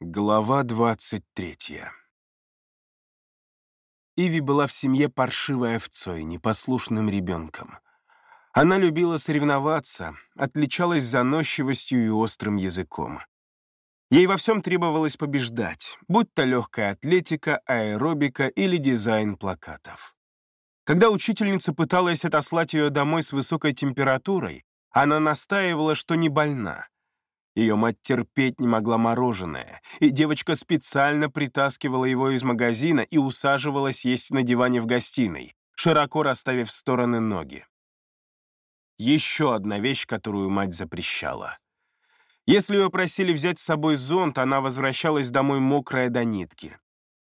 Глава 23 Иви была в семье паршивой овцой, непослушным ребенком. Она любила соревноваться, отличалась заносчивостью и острым языком. Ей во всем требовалось побеждать, будь то легкая атлетика, аэробика или дизайн плакатов. Когда учительница пыталась отослать ее домой с высокой температурой, она настаивала, что не больна — ее мать терпеть не могла мороженое, и девочка специально притаскивала его из магазина и усаживалась есть на диване в гостиной, широко расставив в стороны ноги. Еще одна вещь, которую мать запрещала. Если ее просили взять с собой зонт, она возвращалась домой мокрая до нитки.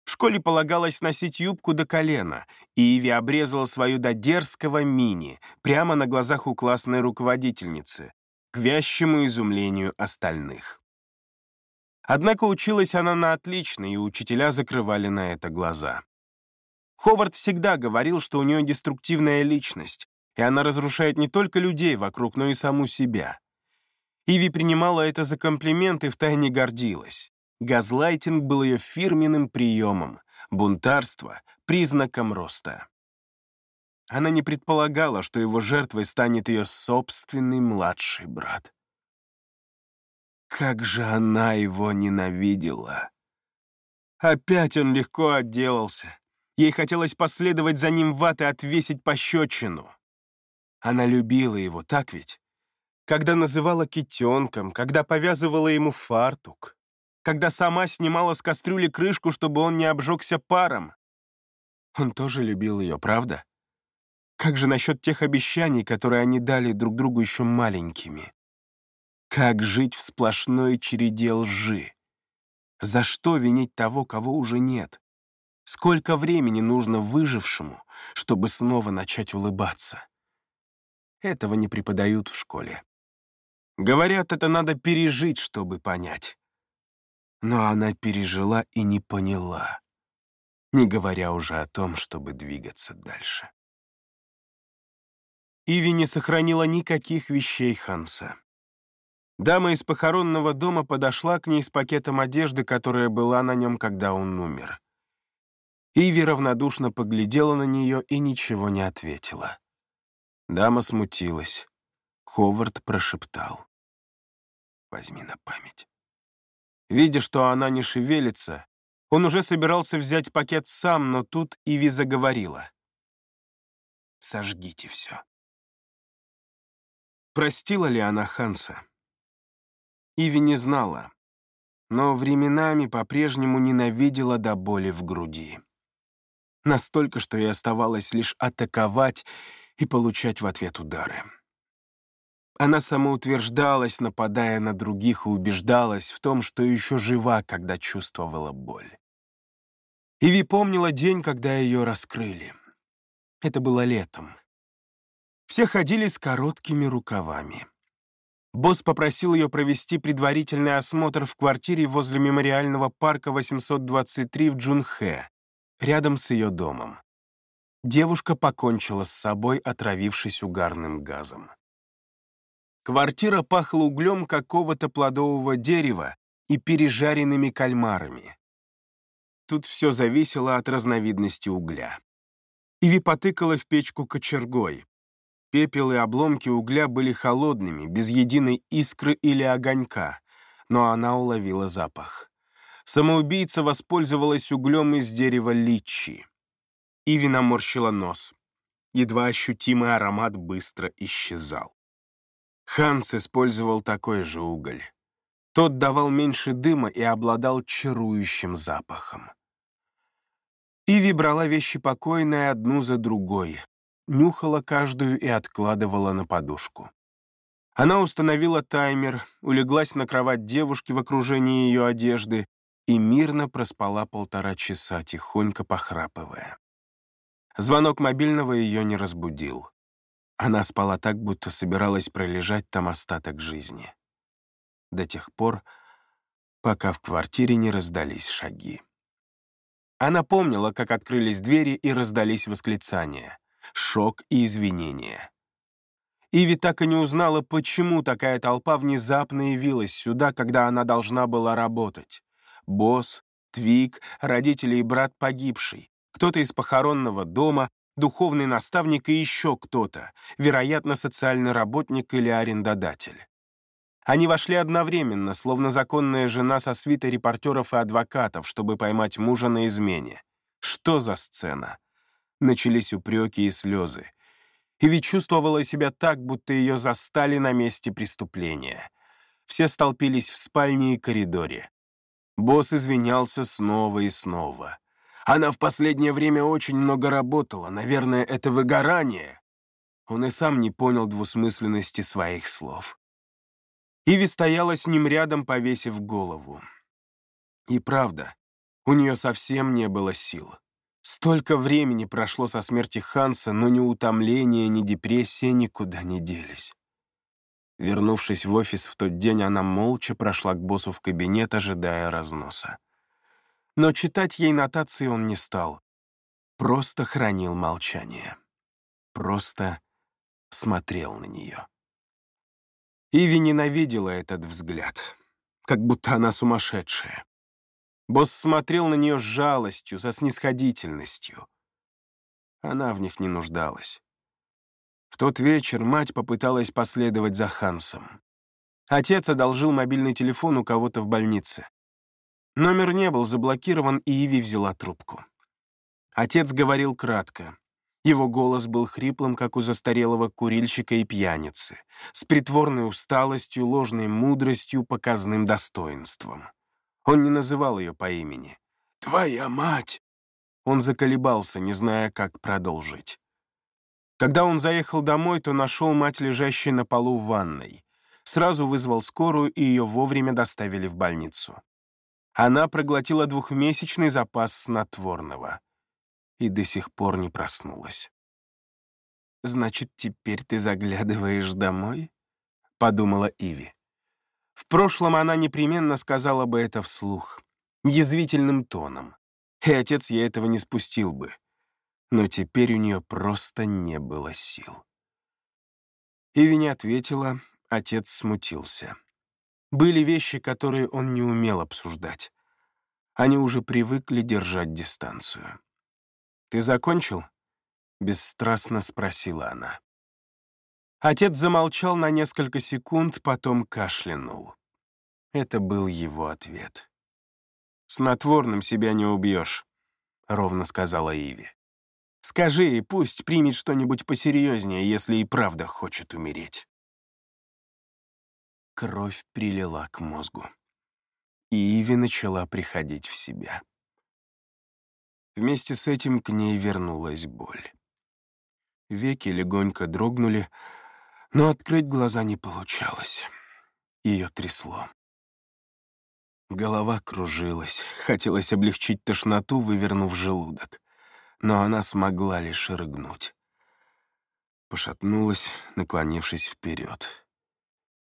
В школе полагалось носить юбку до колена, и Иви обрезала свою до дерзкого мини прямо на глазах у классной руководительницы, к вящему изумлению остальных. Однако училась она на отлично, и учителя закрывали на это глаза. Ховард всегда говорил, что у нее деструктивная личность, и она разрушает не только людей вокруг, но и саму себя. Иви принимала это за комплимент и втайне гордилась. Газлайтинг был ее фирменным приемом, бунтарство — признаком роста. Она не предполагала, что его жертвой станет ее собственный младший брат. Как же она его ненавидела! Опять он легко отделался. Ей хотелось последовать за ним в ад и отвесить пощечину. Она любила его, так ведь? Когда называла китенком, когда повязывала ему фартук, когда сама снимала с кастрюли крышку, чтобы он не обжегся паром. Он тоже любил ее, правда? Как же насчет тех обещаний, которые они дали друг другу еще маленькими? Как жить в сплошной череде лжи? За что винить того, кого уже нет? Сколько времени нужно выжившему, чтобы снова начать улыбаться? Этого не преподают в школе. Говорят, это надо пережить, чтобы понять. Но она пережила и не поняла, не говоря уже о том, чтобы двигаться дальше. Иви не сохранила никаких вещей Ханса. Дама из похоронного дома подошла к ней с пакетом одежды, которая была на нем, когда он умер. Иви равнодушно поглядела на нее и ничего не ответила. Дама смутилась. Ховард прошептал. «Возьми на память». Видя, что она не шевелится, он уже собирался взять пакет сам, но тут Иви заговорила. «Сожгите все». Простила ли она Ханса? Иви не знала, но временами по-прежнему ненавидела до боли в груди. Настолько, что ей оставалось лишь атаковать и получать в ответ удары. Она самоутверждалась, нападая на других, и убеждалась в том, что еще жива, когда чувствовала боль. Иви помнила день, когда ее раскрыли. Это было летом. Все ходили с короткими рукавами. Босс попросил ее провести предварительный осмотр в квартире возле мемориального парка 823 в Джунхэ, рядом с ее домом. Девушка покончила с собой, отравившись угарным газом. Квартира пахла углем какого-то плодового дерева и пережаренными кальмарами. Тут все зависело от разновидности угля. Иви потыкала в печку кочергой, Пепел и обломки угля были холодными, без единой искры или огонька, но она уловила запах. Самоубийца воспользовалась углем из дерева личи. Иви наморщила нос. Едва ощутимый аромат быстро исчезал. Ханс использовал такой же уголь. Тот давал меньше дыма и обладал чарующим запахом. Иви брала вещи покойной одну за другой, нюхала каждую и откладывала на подушку. Она установила таймер, улеглась на кровать девушки в окружении ее одежды и мирно проспала полтора часа, тихонько похрапывая. Звонок мобильного ее не разбудил. Она спала так, будто собиралась пролежать там остаток жизни. До тех пор, пока в квартире не раздались шаги. Она помнила, как открылись двери и раздались восклицания шок и извинения. Иви так и не узнала, почему такая толпа внезапно явилась сюда, когда она должна была работать. Босс, Твик, родители и брат погибший, кто-то из похоронного дома, духовный наставник и еще кто-то, вероятно, социальный работник или арендодатель. Они вошли одновременно, словно законная жена со свитой репортеров и адвокатов, чтобы поймать мужа на измене. Что за сцена? Начались упреки и слезы. Иви чувствовала себя так, будто ее застали на месте преступления. Все столпились в спальне и коридоре. Босс извинялся снова и снова. Она в последнее время очень много работала, наверное, это выгорание. Он и сам не понял двусмысленности своих слов. Иви стояла с ним рядом, повесив голову. И правда, у нее совсем не было сил. Столько времени прошло со смерти Ханса, но ни утомление, ни депрессия никуда не делись. Вернувшись в офис в тот день, она молча прошла к боссу в кабинет, ожидая разноса. Но читать ей нотации он не стал. Просто хранил молчание. Просто смотрел на нее. Иви ненавидела этот взгляд, как будто она сумасшедшая. Босс смотрел на нее с жалостью, со снисходительностью. Она в них не нуждалась. В тот вечер мать попыталась последовать за Хансом. Отец одолжил мобильный телефон у кого-то в больнице. Номер не был заблокирован, и Иви взяла трубку. Отец говорил кратко. Его голос был хриплым, как у застарелого курильщика и пьяницы, с притворной усталостью, ложной мудростью, показным достоинством. Он не называл ее по имени. «Твоя мать!» Он заколебался, не зная, как продолжить. Когда он заехал домой, то нашел мать, лежащей на полу в ванной. Сразу вызвал скорую, и ее вовремя доставили в больницу. Она проглотила двухмесячный запас снотворного и до сих пор не проснулась. «Значит, теперь ты заглядываешь домой?» — подумала Иви. В прошлом она непременно сказала бы это вслух, язвительным тоном, и отец ей этого не спустил бы. Но теперь у нее просто не было сил. Иви не ответила, отец смутился. Были вещи, которые он не умел обсуждать. Они уже привыкли держать дистанцию. «Ты закончил?» — бесстрастно спросила она. Отец замолчал на несколько секунд, потом кашлянул. Это был его ответ. «Снотворным себя не убьешь», — ровно сказала Иви. «Скажи ей, пусть примет что-нибудь посерьезнее, если и правда хочет умереть». Кровь прилила к мозгу. И Иви начала приходить в себя. Вместе с этим к ней вернулась боль. Веки легонько дрогнули, но открыть глаза не получалось. Ее трясло. Голова кружилась, хотелось облегчить тошноту, вывернув желудок. Но она смогла лишь рыгнуть. Пошатнулась, наклонившись вперед.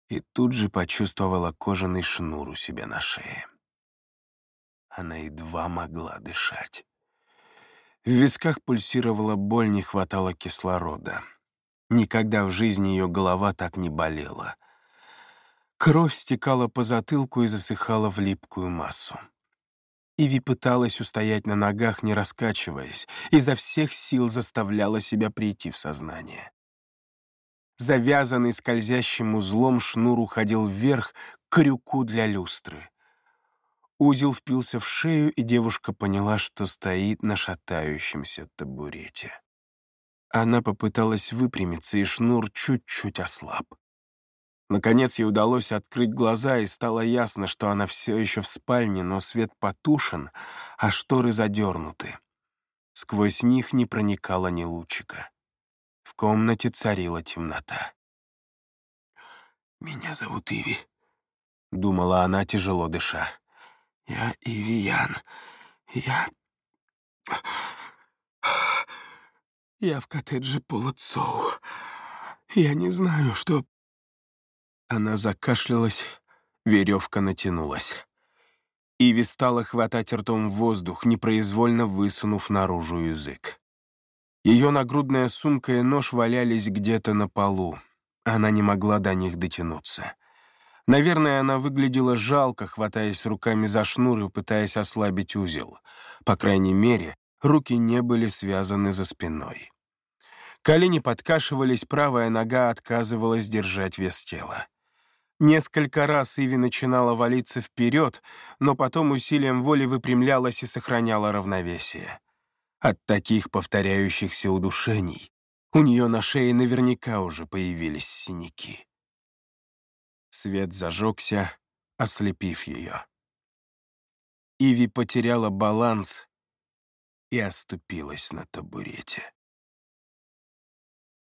И тут же почувствовала кожаный шнур у себя на шее. Она едва могла дышать. В висках пульсировала боль, не хватало кислорода. Никогда в жизни ее голова так не болела. Кровь стекала по затылку и засыхала в липкую массу. Иви пыталась устоять на ногах, не раскачиваясь, изо всех сил заставляла себя прийти в сознание. Завязанный скользящим узлом шнур уходил вверх к крюку для люстры. Узел впился в шею, и девушка поняла, что стоит на шатающемся табурете. Она попыталась выпрямиться, и шнур чуть-чуть ослаб. Наконец ей удалось открыть глаза, и стало ясно, что она все еще в спальне, но свет потушен, а шторы задернуты. Сквозь них не проникало ни лучика. В комнате царила темнота. «Меня зовут Иви», — думала она, тяжело дыша. Я Ивиян. Я... Я в коттедже Пулацоу. Я не знаю, что... Она закашлялась, веревка натянулась. Иви стала хватать ртом воздух, непроизвольно высунув наружу язык. Ее нагрудная сумка и нож валялись где-то на полу. Она не могла до них дотянуться. Наверное, она выглядела жалко, хватаясь руками за шнур и пытаясь ослабить узел. По крайней мере, руки не были связаны за спиной. Колени подкашивались, правая нога отказывалась держать вес тела. Несколько раз Иви начинала валиться вперед, но потом усилием воли выпрямлялась и сохраняла равновесие. От таких повторяющихся удушений у нее на шее наверняка уже появились синяки. Свет зажегся, ослепив ее. Иви потеряла баланс и оступилась на табурете.